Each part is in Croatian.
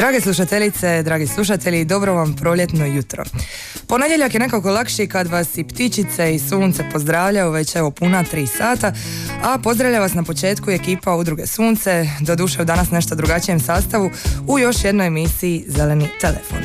Drage slušateljice, dragi slušatelji, dobro vam proljetno jutro. Ponedjeljak je nekako lakši kad vas i ptičice i sunce pozdravljaju već evo puna tri sata, a pozdravlja vas na početku ekipa Udruge Sunce, doduše u danas nešto drugačijem sastavu, u još jednoj emisiji Zeleni telefon.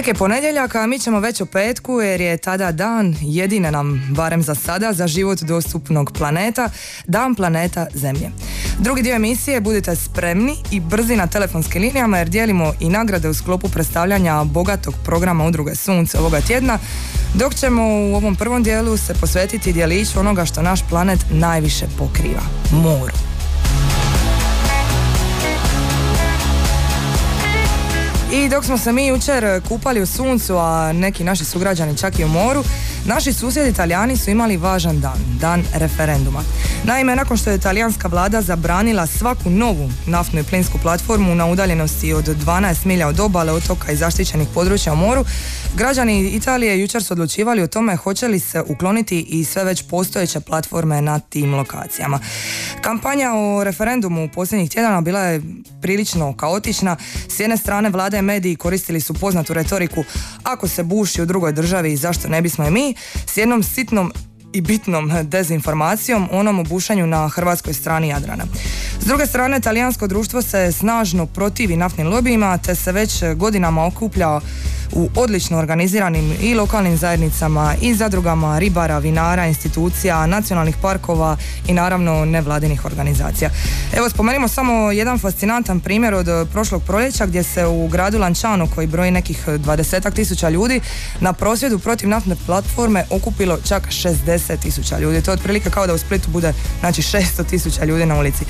Tek je ponedjeljak, a mi ćemo već u petku jer je tada dan jedine nam, barem za sada, za život dostupnog planeta, dan planeta Zemlje. Drugi dio emisije budite spremni i brzi na telefonskim linijama jer dijelimo i nagrade u sklopu predstavljanja bogatog programa Udruge Sunce ovoga tjedna, dok ćemo u ovom prvom dijelu se posvetiti dijeliću onoga što naš planet najviše pokriva, moru. I dok smo se mi jučer kupali u suncu, a neki naši sugrađani čak i u moru, naši susjedi Italijani su imali važan dan, dan referenduma. Naime, nakon što je talijanska vlada zabranila svaku novu naftnu i plinsku platformu na udaljenosti od 12 milja od obale, otoka i zaštićenih područja u moru, građani Italije jučer su odlučivali o tome hoće li se ukloniti i sve već postojeće platforme na tim lokacijama. Kampanja o referendumu u posljednjih tjedana bila je prilično kaotična. S jedne strane vlade i mediji koristili su poznatu retoriku ako se buši u drugoj državi zašto ne bismo i mi s jednom sitnom i bitnom dezinformacijom onom obušanju na hrvatskoj strani Jadrana. S druge strane, talijansko društvo se snažno protivi naftnim lobijima te se već godinama okuplja u odlično organiziranim i lokalnim zajednicama i zadrugama ribara, vinara, institucija, nacionalnih parkova i naravno nevladinih organizacija. Evo spomenimo samo jedan fascinantan primjer od prošlog proljeća gdje se u gradu Lančano koji broji nekih 20 tisuća ljudi na prosvjedu protiv naftne platforme okupilo čak 60 tisuća ljudi. To je otprilike kao da u Splitu bude znači 600 tisuća ljudi na ulici.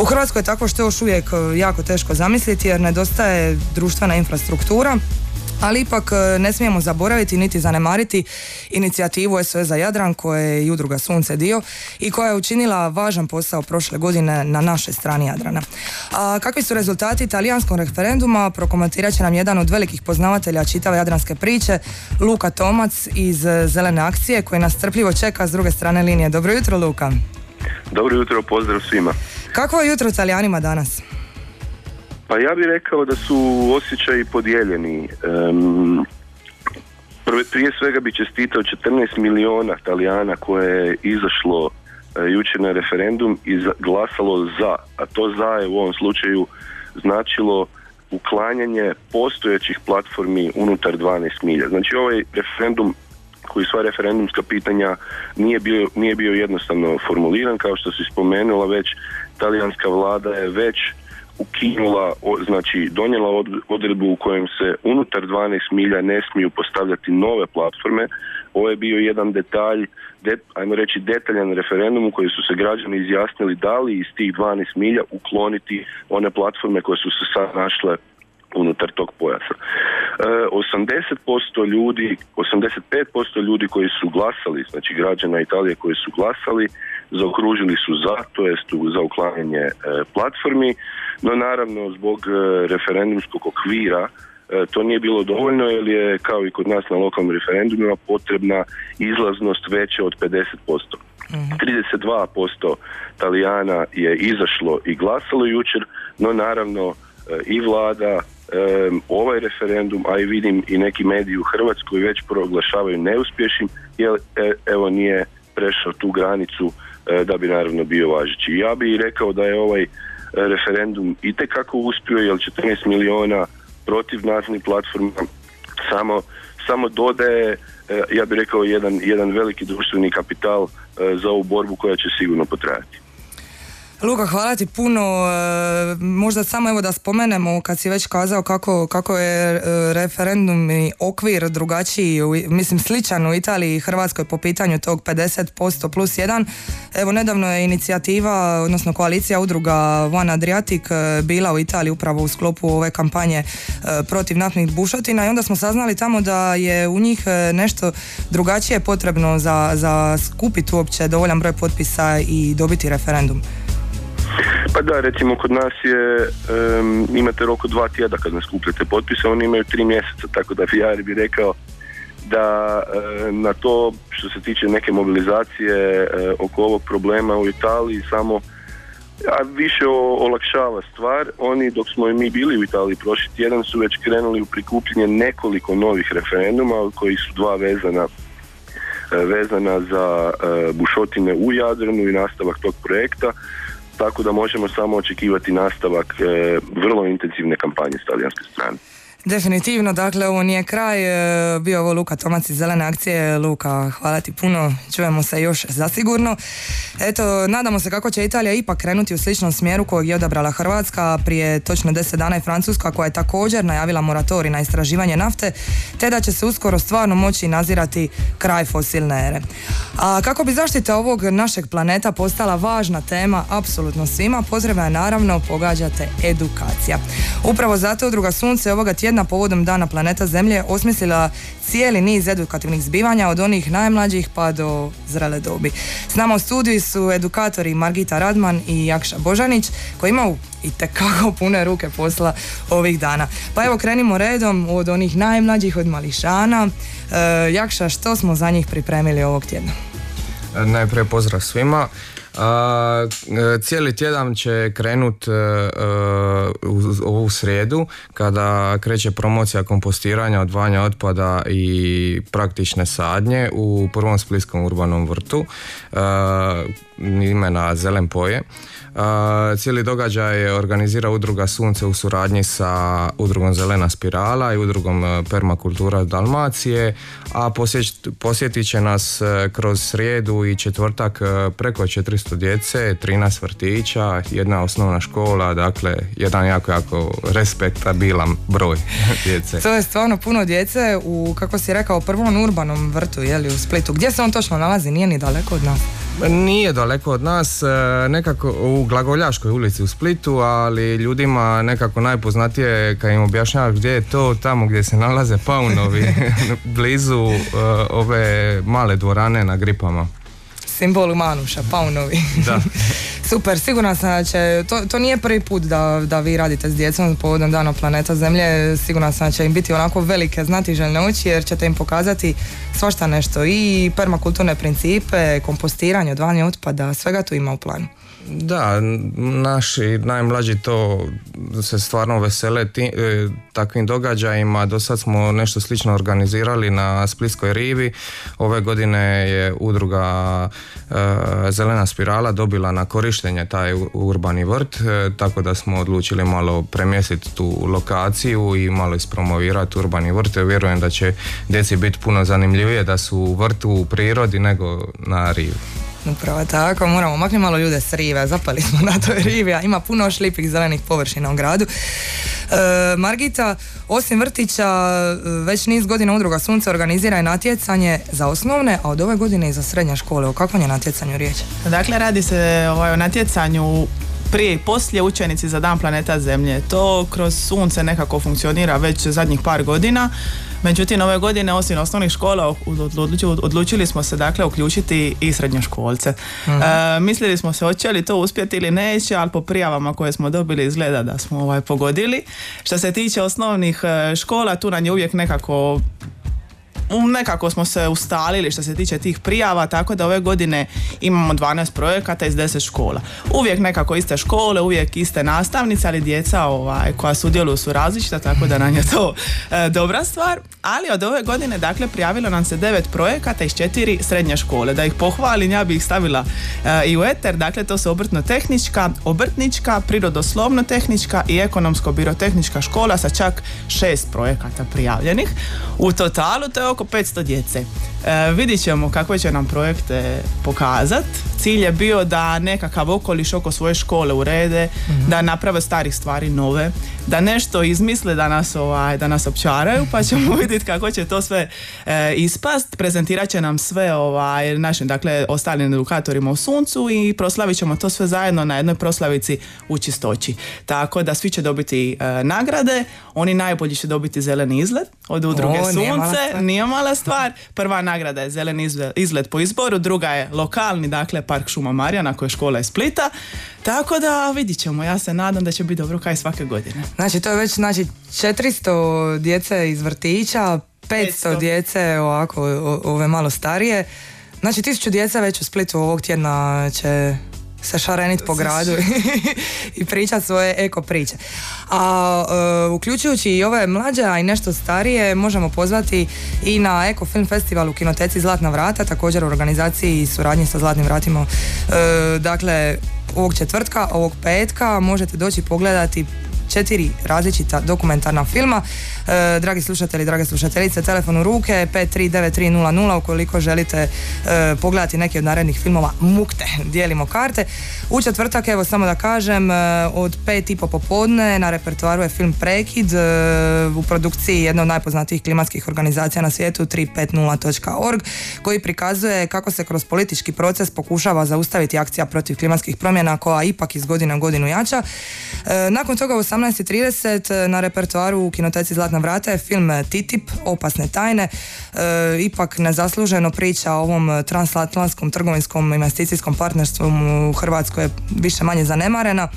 U Hrvatskoj je tako što još uvijek jako teško zamisliti jer nedostaje društvena infrastruktura ali ipak e, ne smijemo zaboraviti niti zanemariti inicijativu SOS za Jadran koje je i udruga Sunce dio i koja je učinila važan posao prošle godine na našoj strani Jadrana. A kakvi su rezultati talijanskog referenduma prokomentirat će nam jedan od velikih poznavatelja čitave jadranske priče, Luka Tomac iz Zelene akcije koji nas strpljivo čeka s druge strane linije. Dobro jutro Luka. Dobro jutro, pozdrav svima. Kakvo je jutro Italijanima danas? Pa ja bih rekao da su osjećaji podijeljeni. prije svega bi čestitao 14 miliona Talijana koje je izašlo e, jučer na referendum i glasalo za, a to za je u ovom slučaju značilo uklanjanje postojećih platformi unutar 12 milja. Znači ovaj referendum koji sva referendumska pitanja nije bio, nije bio jednostavno formuliran kao što si spomenula već talijanska vlada je već ukinula, znači donijela odredbu u kojem se unutar 12 milja ne smiju postavljati nove platforme. Ovo je bio jedan detalj, ajmo reći detaljan referendum u koji su se građani izjasnili da li iz tih 12 milja ukloniti one platforme koje su se sad našle unutar tog pojasa. E, 80% ljudi, 85% ljudi koji su glasali, znači građana Italije koji su glasali, zaokružili su za, to jest za uklanjanje e, platformi, no naravno zbog e, referendumskog okvira e, to nije bilo dovoljno jer je kao i kod nas na lokalnim referendumima potrebna izlaznost veća od 50%. 32% Talijana je izašlo i glasalo jučer, no naravno i vlada ovaj referendum, a i vidim i neki mediji u Hrvatskoj već proglašavaju neuspješnim jer evo nije prešao tu granicu da bi naravno bio važeći. Ja bih rekao da je ovaj referendum itekako uspio, jer 14 miliona protiv naftnih platforma samo, samo dodaje, e, ja bih rekao, jedan, jedan veliki društveni kapital e, za ovu borbu koja će sigurno potrajati. Luka, hvala ti puno. E, možda samo evo da spomenemo kad si već kazao kako, kako je e, referendum i okvir drugačiji, mislim sličan u Italiji i Hrvatskoj po pitanju tog 50% plus 1. Evo nedavno je inicijativa, odnosno koalicija udruga One Adriatic e, bila u Italiji upravo u sklopu ove kampanje protiv naftnih bušotina i onda smo saznali tamo da je u njih nešto drugačije potrebno za, za skupiti uopće dovoljan broj potpisa i dobiti referendum. Pa da, recimo kod nas je, imate rok od dva tjedna kad ne skupljate potpise, oni imaju tri mjeseca, tako da ja bi rekao da na to što se tiče neke mobilizacije oko ovog problema u Italiji samo a više olakšava stvar. Oni dok smo i mi bili u Italiji prošli tjedan su već krenuli u prikupljanje nekoliko novih referenduma koji su dva vezana vezana za bušotine u Jadranu i nastavak tog projekta tako da možemo samo očekivati nastavak e, vrlo intenzivne kampanje s talijanske strane. Definitivno, dakle ovo nije kraj, e, bio ovo Luka Tomac iz Zelene akcije. Luka, hvala ti puno, čujemo se još zasigurno. Eto, nadamo se kako će Italija ipak krenuti u sličnom smjeru kojeg je odabrala Hrvatska prije točno deset dana i Francuska koja je također najavila moratorij na istraživanje nafte, te da će se uskoro stvarno moći nazirati kraj fosilne ere. A kako bi zaštita ovog našeg planeta postala važna tema apsolutno svima, potrebna je naravno, pogađate, edukacija. Upravo zato Udruga Sunce ovoga tjedna povodom Dana planeta Zemlje osmislila cijeli niz edukativnih zbivanja od onih najmlađih pa do zrele dobi. S nama u studiju su edukatori Margita Radman i Jakša Božanić koji imaju i tekako pune ruke posla ovih dana. Pa evo krenimo redom od onih najmlađih, od mališana. E, Jakša, što smo za njih pripremili ovog tjedna? Najprije pozdrav svima. A, e, cijeli tjedan će krenut e, e, u ovu srijedu kada kreće promocija kompostiranja, odvajanja otpada i praktične sadnje u prvom splitskom urbanom vrtu imena Zelen Poje. Cijeli događaj organizira udruga Sunce u suradnji sa udrugom Zelena Spirala i udrugom e, Permakultura Dalmacije, a posjetit će nas e, kroz srijedu i četvrtak e, preko 400 djece, 13 vrtića, jedna osnovna škola, dakle jedan jako, jako respektabilan broj djece. To je stvarno puno djece u, kako si rekao, prvom urbanom vrtu, jeli, u Splitu. Gdje se on točno nalazi? Nije ni daleko od nas. Nije daleko od nas, e, nekako u Glagoljaškoj ulici u Splitu, ali ljudima nekako najpoznatije kad im objašnjavaš gdje je to, tamo gdje se nalaze paunovi, blizu e, ove male dvorane na gripama simbol Manuša, paunovi. Da. Super, sigurno sam da će, to, to nije prvi put da, da vi radite s djecom povodom dana planeta Zemlje, sigurno sam da će im biti onako velike znatiželjne oči jer ćete im pokazati svašta nešto i permakulturne principe, kompostiranje, odvanje otpada, svega tu ima u planu. Da, naši najmlađi to se stvarno vesele ti, e, takvim događajima. Do sad smo nešto slično organizirali na Splitskoj rivi. Ove godine je udruga e, Zelena spirala dobila na korištenje taj urbani vrt, e, tako da smo odlučili malo premjestiti tu lokaciju i malo ispromovirati urbani vrt. Vjerujem da će djeci biti puno zanimljivije da su u vrtu u prirodi nego na rivi. Upravo tako, moramo maknuti malo ljude s rive, zapali smo na toj rivi, a ima puno šlipih zelenih površina u gradu. E, Margita, osim vrtića, već niz godina udruga Sunce organizira i natjecanje za osnovne, a od ove godine i za srednje škole. O kakvom je natjecanju riječ? Dakle, radi se ovaj, o natjecanju prije i poslije učenici za dan planeta Zemlje. To kroz sunce nekako funkcionira već zadnjih par godina. Međutim, ove godine osim osnovnih škola odlučili smo se dakle uključiti i srednjoškolce. Mhm. E, mislili smo se hoće li to uspjeti ili neće, ali po prijavama koje smo dobili izgleda da smo ovaj pogodili. Što se tiče osnovnih e, škola, tu nam je uvijek nekako nekako smo se ustalili što se tiče tih prijava, tako da ove godine imamo 12 projekata iz 10 škola. Uvijek nekako iste škole, uvijek iste nastavnice, ali djeca ovaj, koja sudjeluju su različita, tako da nam je to e, dobra stvar. Ali od ove godine, dakle, prijavilo nam se 9 projekata iz četiri srednje škole. Da ih pohvalim, ja bih ih stavila e, i u eter, dakle, to su obrtno-tehnička, obrtnička, prirodoslovno-tehnička i ekonomsko-birotehnička škola sa čak šest projekata prijavljenih. U totalu to je oko 500 djece. E, vidit ćemo kakve će nam projekte pokazat. Cilj je bio da nekakav okoliš oko svoje škole urede, da naprave starih stvari nove, da nešto izmisle da nas, ovaj, da nas općaraju, pa ćemo vidjeti kako će to sve e, ispast. Prezentirat će nam sve ovaj, našim, dakle, ostalim edukatorima u suncu i proslavit ćemo to sve zajedno na jednoj proslavici u čistoći. Tako da svi će dobiti e, nagrade, oni najbolji će dobiti zeleni izgled od udruge O, nije mala Sunce, stvar. nije mala stvar. Prva nagrada je zeleni izgled po izboru, druga je lokalni, dakle, Park Šuma Marjana koji je škola iz Splita. Tako da vidit ćemo, ja se nadam da će biti dobro kao i svake godine. Znači to je već znači 400 djece iz vrtića, 500, 500. djece ovako o- ove malo starije. Znači 1000 djece već u Splitu ovog tjedna će se šarenit po gradu i pričat svoje eko priče. A e, uključujući i ove mlađe, a i nešto starije, možemo pozvati i na Eko Film Festival u Kinoteci Zlatna vrata, također u organizaciji i suradnji sa Zlatnim vratima. E, dakle, ovog četvrtka, ovog petka možete doći pogledati četiri različita dokumentarna filma. E, dragi slušatelji, drage slušateljice, telefon u ruke 539300 ukoliko želite e, pogledati neki od narednih filmova mukte, dijelimo karte. U četvrtak, evo samo da kažem, e, od pet i po popodne na repertoaru je film Prekid e, u produkciji jedne od najpoznatijih klimatskih organizacija na svijetu 350.org koji prikazuje kako se kroz politički proces pokušava zaustaviti akcija protiv klimatskih promjena koja ipak iz godine u godinu jača. E, nakon toga u 18.30 na repertoaru u kinoteci Zlatna vrata je film TTIP, opasne tajne. E, ipak nezasluženo priča o ovom transatlantskom trgovinskom investicijskom partnerstvu u Hrvatskoj je više manje zanemarena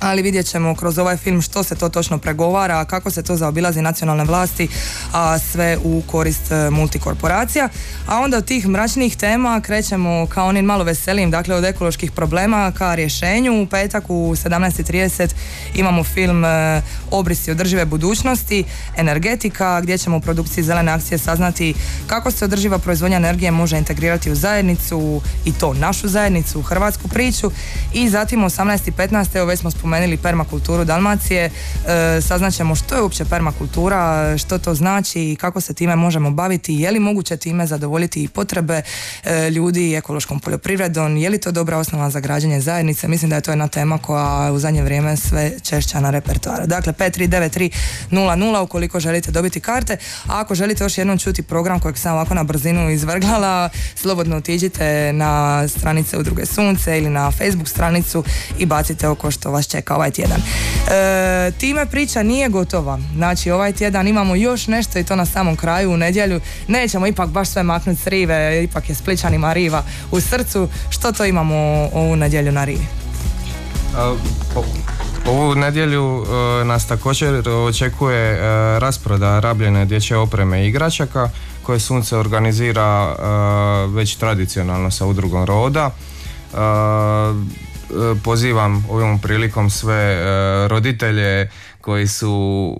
ali vidjet ćemo kroz ovaj film što se to točno pregovara, kako se to zaobilazi nacionalne vlasti, a sve u korist e, multikorporacija. A onda od tih mračnih tema krećemo kao onim malo veselim, dakle od ekoloških problema ka rješenju. U petak u 17.30 imamo film e, Obrisi održive budućnosti, energetika, gdje ćemo u produkciji Zelene akcije saznati kako se održiva proizvodnja energije može integrirati u zajednicu i to našu zajednicu, u hrvatsku priču. I zatim u 18.15 evo već smo spomenuli permakulturu Dalmacije, e, saznaćemo što je uopće permakultura, što to znači i kako se time možemo baviti, je li moguće time zadovoljiti i potrebe e, ljudi ekološkom poljoprivredom, je li to dobra osnova za građenje zajednice, mislim da je to jedna tema koja u zadnje vrijeme sve češća na repertoaru. Dakle, 539300 ukoliko želite dobiti karte, a ako želite još jednom čuti program kojeg sam ovako na brzinu izvrglala, slobodno otiđite na stranice Udruge Sunce ili na Facebook stranicu i bacite oko što vas čeka ovaj tjedan. E, time priča nije gotova. Znači ovaj tjedan imamo još nešto i to na samom kraju u nedjelju. Nećemo ipak baš sve maknuti s rive, ipak je Spličanima riva u srcu. Što to imamo ovu nedjelju na rivi? Ovu nedjelju e, nas također očekuje e, rasproda rabljene dječje opreme i igračaka koje Sunce organizira e, već tradicionalno sa udrugom Roda. E, Pozivam ovom prilikom sve e, roditelje koji su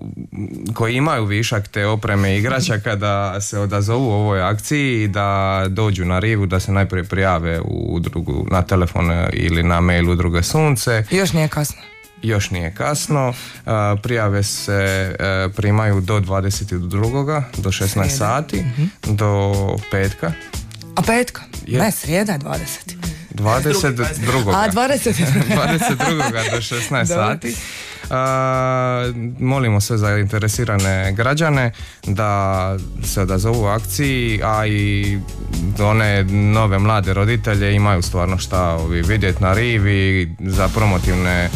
koji imaju višak te opreme igračaka da se odazovu ovoj akciji i da dođu na rivu da se najprije prijave u udrugu na telefon e, ili na mail udruge Sunce Još nije kasno. još nije kasno. Prijave se primaju do 22. do 16 Srijede. sati, do petka. A petka? Je. Ne, srijeda je 20. 22. A 20. 22. do 16 sati. A, molimo sve zainteresirane građane da se odazovu akciji, a i one nove mlade roditelje imaju stvarno šta ovi vidjeti na rivi za promotivne e,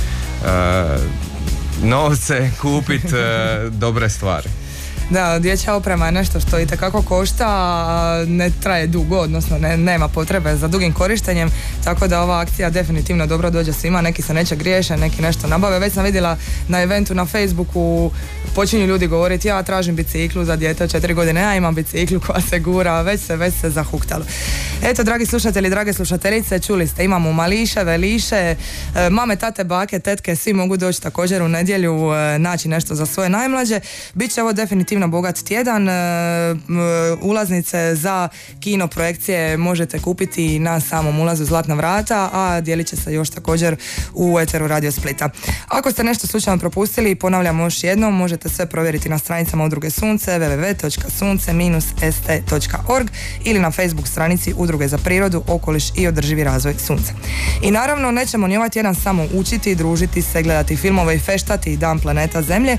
novce kupiti dobre stvari. Da, dječja oprema je nešto što i tekako košta, ne traje dugo, odnosno ne, nema potrebe za dugim korištenjem, tako da ova akcija definitivno dobro dođe svima, neki se neće griješe, neki nešto nabave. Već sam vidjela na eventu na Facebooku, počinju ljudi govoriti ja tražim biciklu za dijete od četiri godine, ja imam biciklu koja se gura, već se, već se zahuktalo. Eto, dragi slušatelji, drage slušateljice, čuli ste, imamo mališe, veliše, e, mame, tate, bake, tetke, svi mogu doći također u nedjelju e, naći nešto za svoje najmlađe. Biće ovo definitivno definitivno bogat tjedan. E, ulaznice za kino projekcije možete kupiti na samom ulazu Zlatna vrata, a dijelit će se još također u Eteru Radio Splita. Ako ste nešto slučajno propustili, ponavljamo još jednom, možete sve provjeriti na stranicama Udruge Sunce www.sunce-st.org ili na Facebook stranici Udruge za prirodu, okoliš i održivi razvoj Sunce. I naravno, nećemo ni ovaj tjedan samo učiti, družiti se, gledati filmove i feštati Dan planeta Zemlje,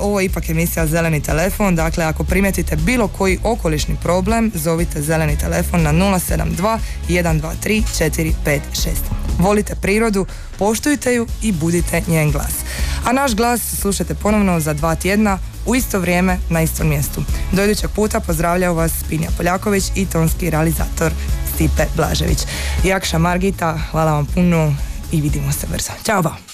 ovo je ipak emisija Zeleni telefon, dakle ako primetite bilo koji okolišni problem, zovite Zeleni telefon na 072 123 456. Volite prirodu, poštujte ju i budite njen glas. A naš glas slušajte ponovno za dva tjedna u isto vrijeme na istom mjestu. Do idućeg puta pozdravljaju vas Pinja Poljaković i tonski realizator Stipe Blažević. Jakša Margita, hvala vam puno i vidimo se brzo. Ćao